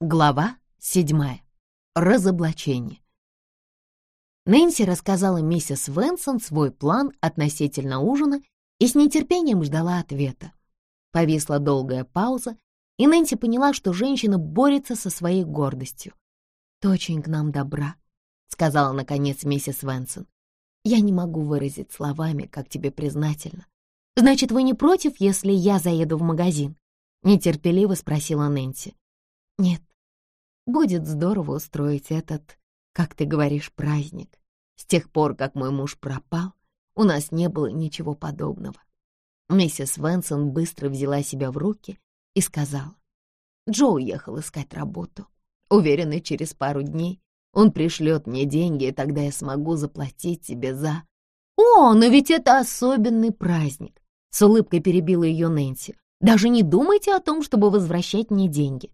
Глава седьмая. Разоблачение. Нэнси рассказала миссис Венсон свой план относительно ужина и с нетерпением ждала ответа. Повисла долгая пауза, и Нэнси поняла, что женщина борется со своей гордостью. «Ты очень к нам добра», — сказала, наконец, миссис Венсон. «Я не могу выразить словами, как тебе признательна. Значит, вы не против, если я заеду в магазин?» — нетерпеливо спросила Нэнси. «Нет, будет здорово устроить этот, как ты говоришь, праздник. С тех пор, как мой муж пропал, у нас не было ничего подобного». Миссис Венсон быстро взяла себя в руки и сказала. Джо уехал искать работу. Уверена, через пару дней он пришлет мне деньги, и тогда я смогу заплатить тебе за... «О, но ведь это особенный праздник!» С улыбкой перебила ее Нэнси. «Даже не думайте о том, чтобы возвращать мне деньги.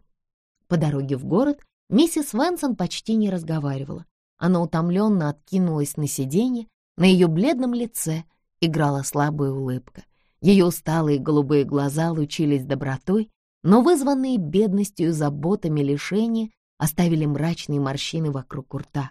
По дороге в город миссис Венсон почти не разговаривала. Она утомленно откинулась на сиденье, на ее бледном лице играла слабая улыбка. Ее усталые голубые глаза лучились добротой, но вызванные бедностью и заботами лишения оставили мрачные морщины вокруг рта.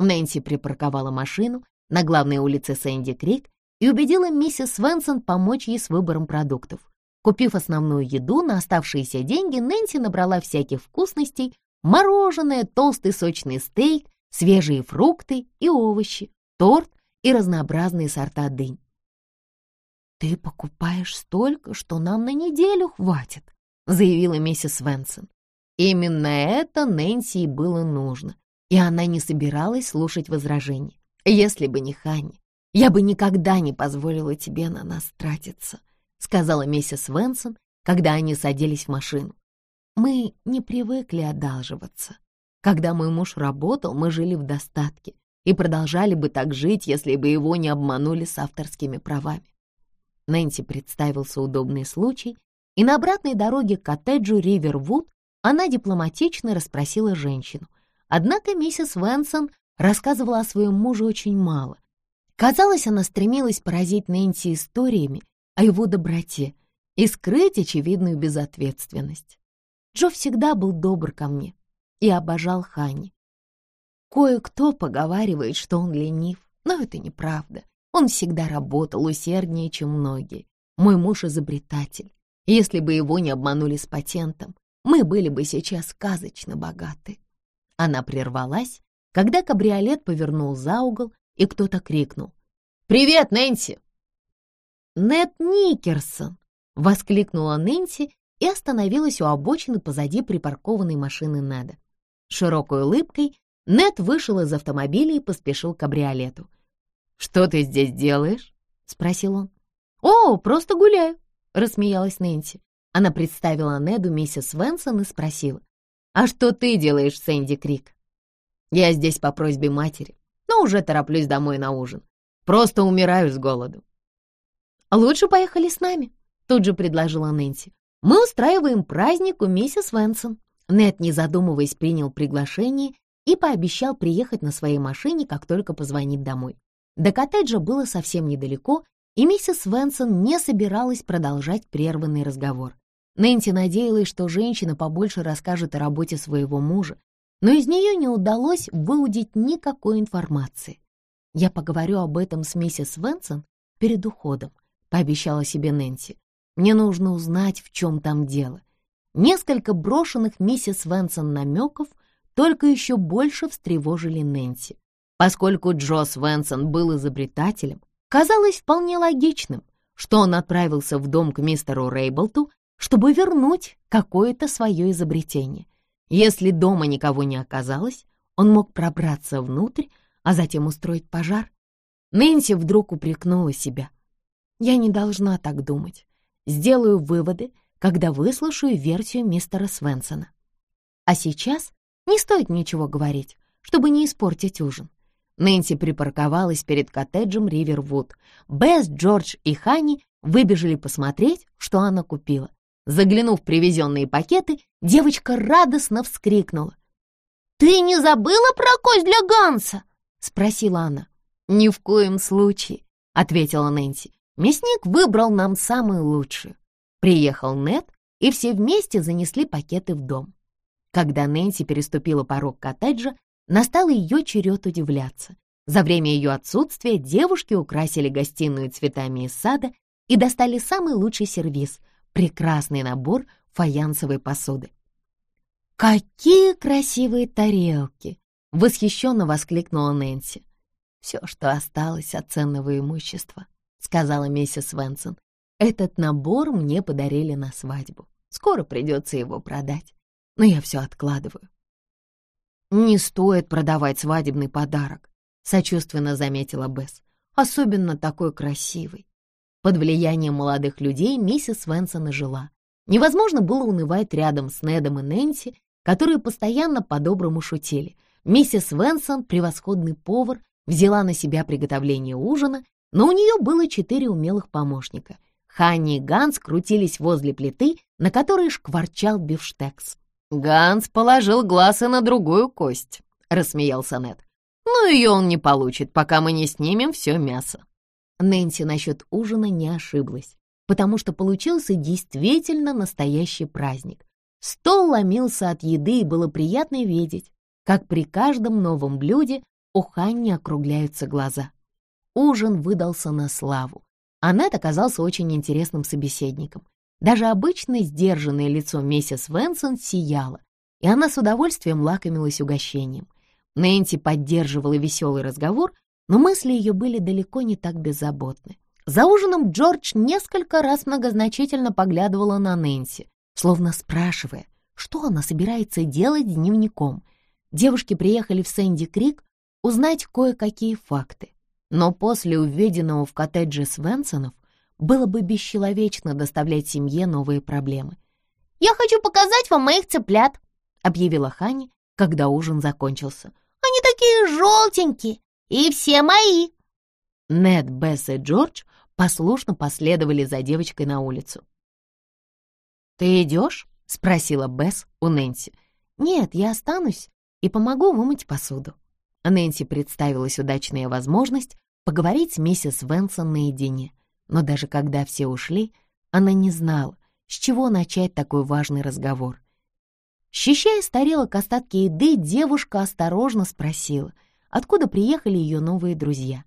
Нэнси припарковала машину на главной улице Сэнди Крик и убедила миссис Венсон помочь ей с выбором продуктов. Купив основную еду на оставшиеся деньги, Нэнси набрала всяких вкусностей, мороженое, толстый сочный стейк, свежие фрукты и овощи, торт и разнообразные сорта дынь. «Ты покупаешь столько, что нам на неделю хватит», заявила миссис Венсон. Именно это Нэнси и было нужно, и она не собиралась слушать возражений. «Если бы не Ханни, я бы никогда не позволила тебе на нас тратиться», сказала миссис Венсон, когда они садились в машину. Мы не привыкли одалживаться. Когда мой муж работал, мы жили в достатке и продолжали бы так жить, если бы его не обманули с авторскими правами. Нэнси представился удобный случай, и на обратной дороге к коттеджу Ривервуд она дипломатично расспросила женщину. Однако миссис Венсон рассказывала о своем муже очень мало. Казалось, она стремилась поразить Нэнси историями, о его доброте и скрыть очевидную безответственность. Джо всегда был добр ко мне и обожал Ханни. Кое-кто поговаривает, что он ленив, но это неправда. Он всегда работал усерднее, чем многие. Мой муж изобретатель. Если бы его не обманули с патентом, мы были бы сейчас сказочно богаты. Она прервалась, когда кабриолет повернул за угол, и кто-то крикнул. «Привет, Нэнси!» «Нет Никерсон!» — воскликнула Нэнси и остановилась у обочины позади припаркованной машины Неда. Широкой улыбкой Нед вышел из автомобиля и поспешил к кабриолету. «Что ты здесь делаешь?» — спросил он. «О, просто гуляю», — рассмеялась Нэнси. Она представила Неду миссис Венсон и спросила. «А что ты делаешь, Сэнди Крик?» «Я здесь по просьбе матери, но уже тороплюсь домой на ужин. Просто умираю с голоду. «Лучше поехали с нами», — тут же предложила Нэнси. «Мы устраиваем праздник у миссис Венсон». Нед, не задумываясь, принял приглашение и пообещал приехать на своей машине, как только позвонит домой. До коттеджа было совсем недалеко, и миссис Венсон не собиралась продолжать прерванный разговор. Нэнси надеялась, что женщина побольше расскажет о работе своего мужа, но из нее не удалось выудить никакой информации. «Я поговорю об этом с миссис Венсон перед уходом», пообещала себе Нэнси. «Мне нужно узнать, в чем там дело». Несколько брошенных миссис Венсон намеков только еще больше встревожили Нэнси. Поскольку Джос Венсон был изобретателем, казалось вполне логичным, что он отправился в дом к мистеру Рейблту, чтобы вернуть какое-то свое изобретение. Если дома никого не оказалось, он мог пробраться внутрь, а затем устроить пожар. Нэнси вдруг упрекнула себя — я не должна так думать. Сделаю выводы, когда выслушаю версию мистера Свенсона. А сейчас не стоит ничего говорить, чтобы не испортить ужин. Нэнси припарковалась перед коттеджем Ривервуд. Бесс, Джордж и Ханни выбежали посмотреть, что она купила. Заглянув в привезенные пакеты, девочка радостно вскрикнула. «Ты не забыла про кость для Ганса?» — спросила она. «Ни в коем случае», — ответила Нэнси. Мясник выбрал нам самую лучшую. Приехал Нед, и все вместе занесли пакеты в дом. Когда Нэнси переступила порог коттеджа, настал ее черед удивляться. За время ее отсутствия девушки украсили гостиную цветами из сада и достали самый лучший сервиз — прекрасный набор фаянсовой посуды. «Какие красивые тарелки!» — восхищенно воскликнула Нэнси. «Все, что осталось от ценного имущества», — сказала миссис Венсон. «Этот набор мне подарили на свадьбу. Скоро придется его продать, но я все откладываю». «Не стоит продавать свадебный подарок», — сочувственно заметила Бесс. «Особенно такой красивый». Под влиянием молодых людей миссис Венсон и жила. Невозможно было унывать рядом с Недом и Нэнси, которые постоянно по-доброму шутили. Миссис Венсон, превосходный повар, взяла на себя приготовление ужина, но у нее было четыре умелых помощника. Ханни и Ганс крутились возле плиты, на которой шкварчал бифштекс. «Ганс положил глаз и на другую кость», — рассмеялся Нед. «Но ее он не получит, пока мы не снимем все мясо». Нэнси насчет ужина не ошиблась, потому что получился действительно настоящий праздник. Стол ломился от еды, и было приятно видеть, как при каждом новом блюде у Ханни округляются глаза. Ужин выдался на славу. Аннет оказался очень интересным собеседником. Даже обычно сдержанное лицо миссис Венсон сияло, и она с удовольствием лакомилась угощением. Нэнси поддерживала веселый разговор, но мысли ее были далеко не так беззаботны. За ужином Джордж несколько раз многозначительно поглядывала на Нэнси, словно спрашивая, что она собирается делать дневником. Девушки приехали в Сэнди-Крик узнать кое-какие факты. Но после увиденного в коттедже Свенсонов было бы бесчеловечно доставлять семье новые проблемы. «Я хочу показать вам моих цыплят», — объявила Хани, когда ужин закончился. «Они такие желтенькие, и все мои». Нед, Бесс и Джордж послушно последовали за девочкой на улицу. «Ты идешь?» — спросила Бесс у Нэнси. «Нет, я останусь и помогу вымыть посуду». Нэнси представилась удачная возможность поговорить с миссис Венсон наедине, но даже когда все ушли, она не знала, с чего начать такой важный разговор. Счищая с тарелок остатки еды, девушка осторожно спросила, откуда приехали ее новые друзья.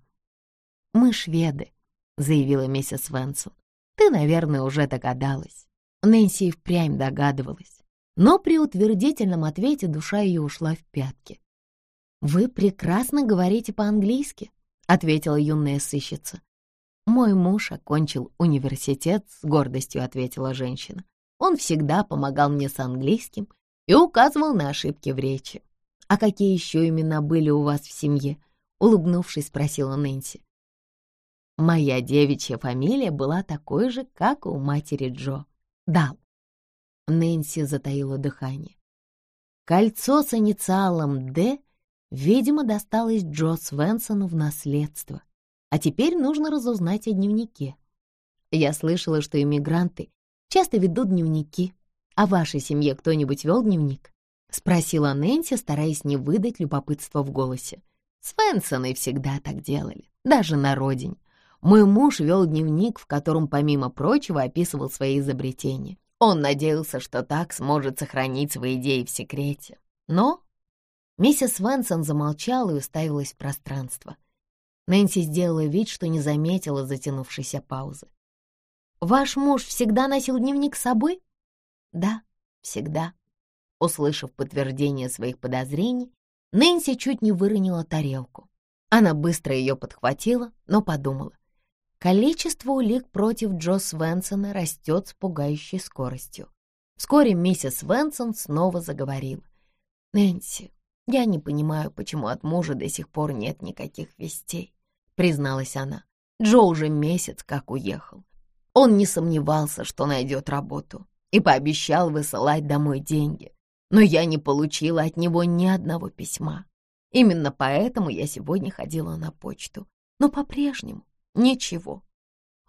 «Мы шведы», — заявила миссис Венсон. «Ты, наверное, уже догадалась». Нэнси впрямь догадывалась, но при утвердительном ответе душа ее ушла в пятки. «Вы прекрасно говорите по-английски», — ответила юная сыщица. «Мой муж окончил университет», — с гордостью ответила женщина. «Он всегда помогал мне с английским и указывал на ошибки в речи». «А какие еще имена были у вас в семье?» — улыбнувшись, спросила Нэнси. «Моя девичья фамилия была такой же, как у матери Джо», дал. Нэнси затаила дыхание. Кольцо с инициалом «Д», видимо, досталось Джо Свенсону в наследство. А теперь нужно разузнать о дневнике. Я слышала, что иммигранты часто ведут дневники. А в вашей семье кто-нибудь вел дневник? Спросила Нэнси, стараясь не выдать любопытства в голосе. Свенсоны всегда так делали, даже на родине. Мой муж вел дневник, в котором, помимо прочего, описывал свои изобретения. Он надеялся, что так сможет сохранить свои идеи в секрете. Но миссис Венсон замолчала и уставилась в пространство. Нэнси сделала вид, что не заметила затянувшейся паузы. «Ваш муж всегда носил дневник с собой?» «Да, всегда». Услышав подтверждение своих подозрений, Нэнси чуть не выронила тарелку. Она быстро ее подхватила, но подумала. Количество улик против Джо Свенсона растет с пугающей скоростью. Вскоре миссис Свенсон снова заговорила. «Нэнси, я не понимаю, почему от мужа до сих пор нет никаких вестей», — призналась она. «Джо уже месяц как уехал. Он не сомневался, что найдет работу, и пообещал высылать домой деньги. Но я не получила от него ни одного письма. Именно поэтому я сегодня ходила на почту. Но по-прежнему Ничего.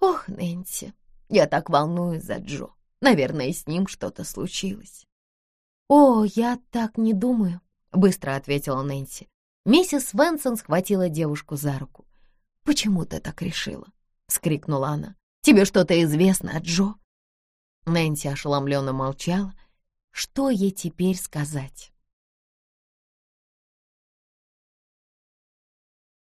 Ох, Нэнси, я так волнуюсь за Джо. Наверное, с ним что-то случилось. О, я так не думаю, быстро ответила Нэнси. Миссис Венсон схватила девушку за руку. «Почему ты так решила?» — скрикнула она. «Тебе что-то известно о Джо?» Нэнси ошеломленно молчала. Что ей теперь сказать?